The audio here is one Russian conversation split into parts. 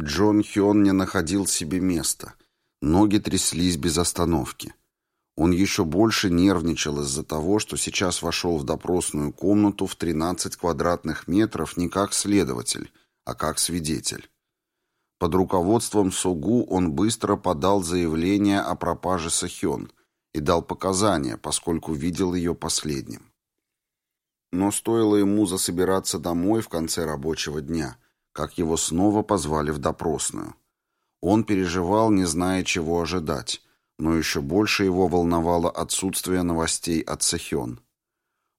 Джон Хён не находил себе места. Ноги тряслись без остановки. Он еще больше нервничал из-за того, что сейчас вошел в допросную комнату в 13 квадратных метров не как следователь, а как свидетель. Под руководством Сугу он быстро подал заявление о пропаже Сахён и дал показания, поскольку видел ее последним. Но стоило ему засобираться домой в конце рабочего дня, как его снова позвали в допросную. Он переживал, не зная, чего ожидать, но еще больше его волновало отсутствие новостей от Сахён.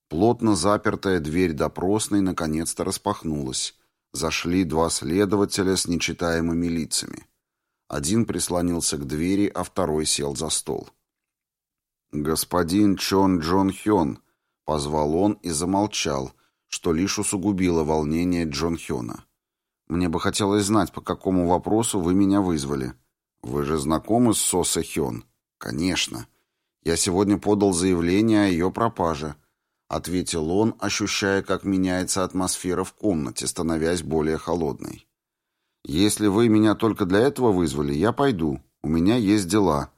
Плотно запертая дверь допросной наконец-то распахнулась. Зашли два следователя с нечитаемыми лицами. Один прислонился к двери, а второй сел за стол. «Господин Чон Джон Хён», — позвал он и замолчал, что лишь усугубило волнение Джон Хёна. Мне бы хотелось знать, по какому вопросу вы меня вызвали. Вы же знакомы с Соса Хён? Конечно. Я сегодня подал заявление о ее пропаже, ответил он, ощущая, как меняется атмосфера в комнате, становясь более холодной. Если вы меня только для этого вызвали, я пойду. У меня есть дела.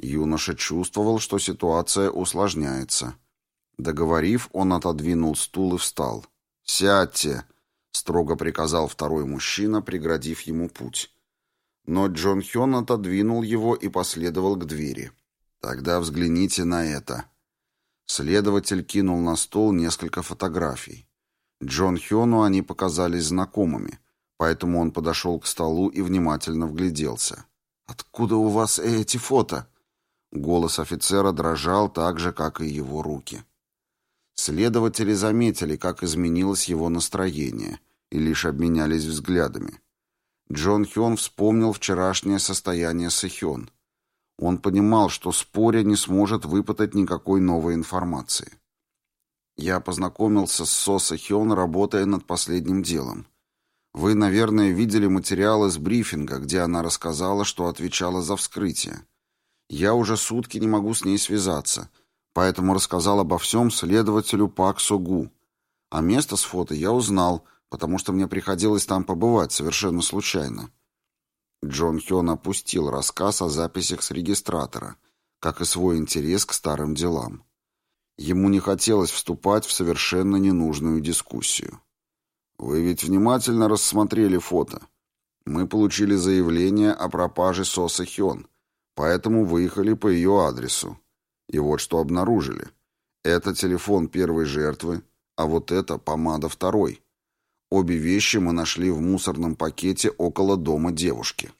Юноша чувствовал, что ситуация усложняется. Договорив, он отодвинул стул и встал. «Сядьте!» — строго приказал второй мужчина, преградив ему путь. Но Джон Хён отодвинул его и последовал к двери. «Тогда взгляните на это». Следователь кинул на стол несколько фотографий. Джон Хёну они показались знакомыми, поэтому он подошел к столу и внимательно вгляделся. «Откуда у вас эти фото?» Голос офицера дрожал так же, как и его руки. Следователи заметили, как изменилось его настроение, и лишь обменялись взглядами. Джон Хён вспомнил вчерашнее состояние Сэхён. Он понимал, что споря не сможет выпытать никакой новой информации. Я познакомился с Со Сэхён, работая над последним делом. Вы, наверное, видели материалы с брифинга, где она рассказала, что отвечала за вскрытие. Я уже сутки не могу с ней связаться — поэтому рассказал обо всем следователю Пак Согу. А место с фото я узнал, потому что мне приходилось там побывать совершенно случайно. Джон Хён опустил рассказ о записях с регистратора, как и свой интерес к старым делам. Ему не хотелось вступать в совершенно ненужную дискуссию. «Вы ведь внимательно рассмотрели фото. Мы получили заявление о пропаже Соса Хён, поэтому выехали по ее адресу. И вот что обнаружили. Это телефон первой жертвы, а вот это помада второй. Обе вещи мы нашли в мусорном пакете около дома девушки.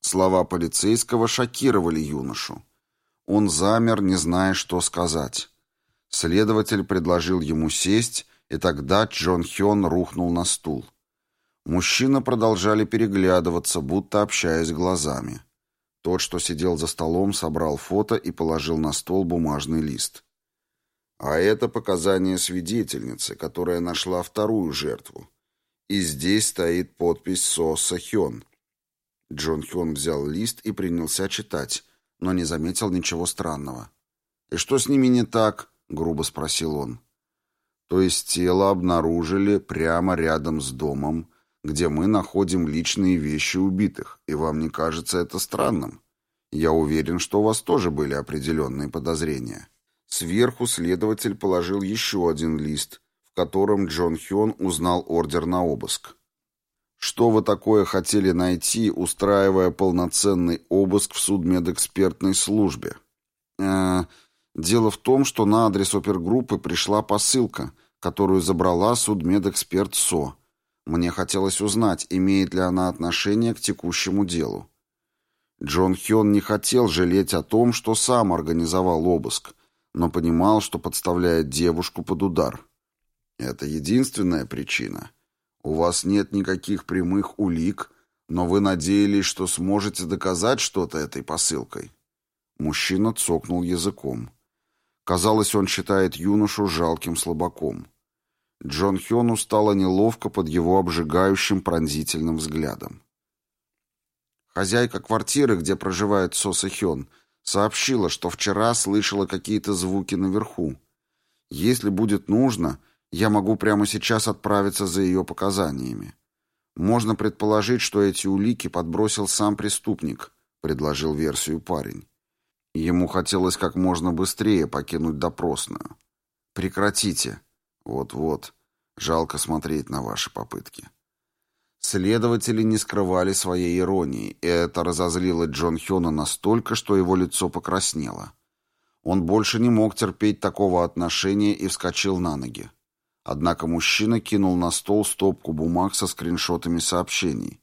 Слова полицейского шокировали юношу. Он замер, не зная, что сказать. Следователь предложил ему сесть, и тогда Джон Хён рухнул на стул. Мужчины продолжали переглядываться, будто общаясь глазами. Тот, что сидел за столом, собрал фото и положил на стол бумажный лист. А это показания свидетельницы, которая нашла вторую жертву. И здесь стоит подпись Соса Хён. Джон Хён взял лист и принялся читать, но не заметил ничего странного. «И что с ними не так?» — грубо спросил он. «То есть тело обнаружили прямо рядом с домом, где мы находим личные вещи убитых, и вам не кажется это странным? Я уверен, что у вас тоже были определенные подозрения». Сверху следователь положил еще один лист, в котором Джон Хён узнал ордер на обыск. «Что вы такое хотели найти, устраивая полноценный обыск в судмедэкспертной службе?» э, «Дело в том, что на адрес опергруппы пришла посылка, которую забрала судмедэксперт СО». Мне хотелось узнать, имеет ли она отношение к текущему делу. Джон Хён не хотел жалеть о том, что сам организовал обыск, но понимал, что подставляет девушку под удар. Это единственная причина. У вас нет никаких прямых улик, но вы надеялись, что сможете доказать что-то этой посылкой. Мужчина цокнул языком. Казалось, он считает юношу жалким слабаком. Джон Хёну стало неловко под его обжигающим пронзительным взглядом. Хозяйка квартиры, где проживает Соса Хён, сообщила, что вчера слышала какие-то звуки наверху. Если будет нужно, я могу прямо сейчас отправиться за ее показаниями. Можно предположить, что эти улики подбросил сам преступник, предложил версию парень. Ему хотелось как можно быстрее покинуть допросную. Прекратите. Вот-вот. Жалко смотреть на ваши попытки. Следователи не скрывали своей иронии, и это разозлило Джон Хёна настолько, что его лицо покраснело. Он больше не мог терпеть такого отношения и вскочил на ноги. Однако мужчина кинул на стол стопку бумаг со скриншотами сообщений.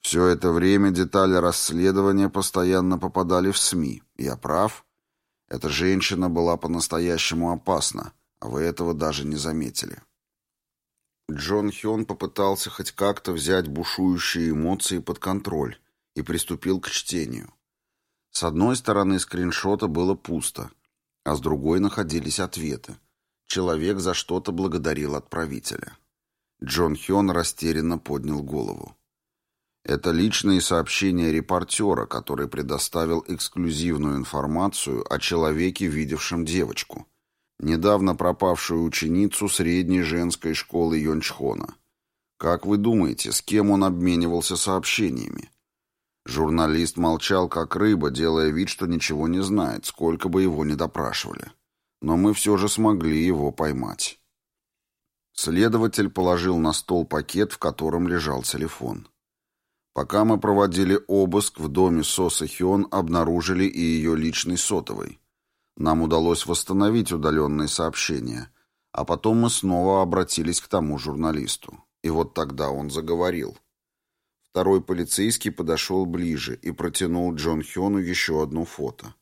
Все это время детали расследования постоянно попадали в СМИ. Я прав? Эта женщина была по-настоящему опасна, вы этого даже не заметили. Джон Хён попытался хоть как-то взять бушующие эмоции под контроль и приступил к чтению. С одной стороны скриншота было пусто, а с другой находились ответы. Человек за что-то благодарил отправителя. Джон Хён растерянно поднял голову. Это личные сообщения репортера, который предоставил эксклюзивную информацию о человеке, видевшем девочку, недавно пропавшую ученицу средней женской школы Йончхона. Как вы думаете, с кем он обменивался сообщениями? Журналист молчал как рыба, делая вид, что ничего не знает, сколько бы его ни допрашивали. Но мы все же смогли его поймать. Следователь положил на стол пакет, в котором лежал телефон. Пока мы проводили обыск в доме Сосы Хён, обнаружили и ее личный сотовый. Нам удалось восстановить удаленные сообщения, а потом мы снова обратились к тому журналисту. И вот тогда он заговорил. Второй полицейский подошел ближе и протянул Джон Хёну еще одно фото.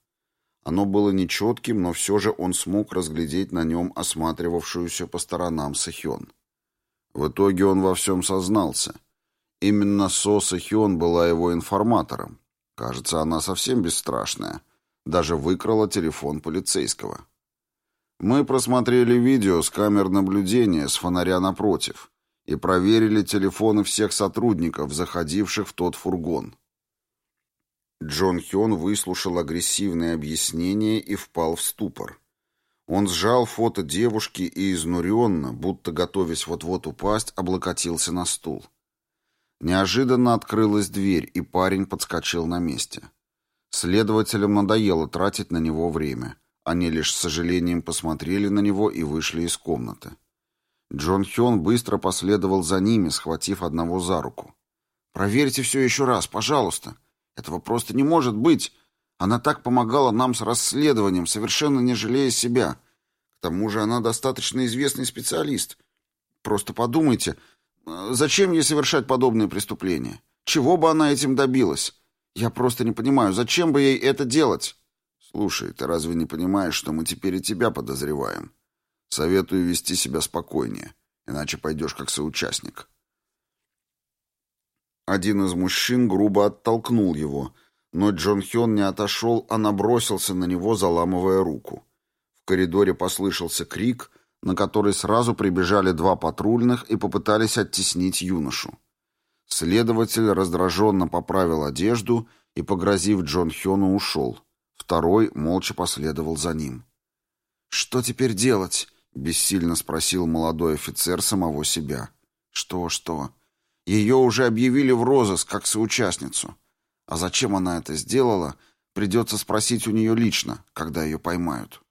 Оно было нечетким, но все же он смог разглядеть на нем осматривавшуюся по сторонам Сэхён. В итоге он во всем сознался. Именно Со Сэхён была его информатором. Кажется, она совсем бесстрашная. Даже выкрала телефон полицейского. Мы просмотрели видео с камер наблюдения с фонаря напротив и проверили телефоны всех сотрудников, заходивших в тот фургон. Джон Хён выслушал агрессивные объяснения и впал в ступор. Он сжал фото девушки и изнуренно, будто готовясь вот-вот упасть, облокотился на стул. Неожиданно открылась дверь, и парень подскочил на месте. Следователям надоело тратить на него время. Они лишь с сожалением посмотрели на него и вышли из комнаты. Джон Хён быстро последовал за ними, схватив одного за руку. «Проверьте все еще раз, пожалуйста. Этого просто не может быть. Она так помогала нам с расследованием, совершенно не жалея себя. К тому же она достаточно известный специалист. Просто подумайте, зачем ей совершать подобные преступления? Чего бы она этим добилась? Я просто не понимаю, зачем бы ей это делать?» «Слушай, ты разве не понимаешь, что мы теперь и тебя подозреваем?» Советую вести себя спокойнее, иначе пойдешь как соучастник. Один из мужчин грубо оттолкнул его, но Джон Хён не отошел, а набросился на него, заламывая руку. В коридоре послышался крик, на который сразу прибежали два патрульных и попытались оттеснить юношу. Следователь раздраженно поправил одежду и, погрозив Джон Хёну, ушел. Второй молча последовал за ним. «Что теперь делать?» — бессильно спросил молодой офицер самого себя. «Что, что? Ее уже объявили в розыск как соучастницу. А зачем она это сделала, придется спросить у нее лично, когда ее поймают».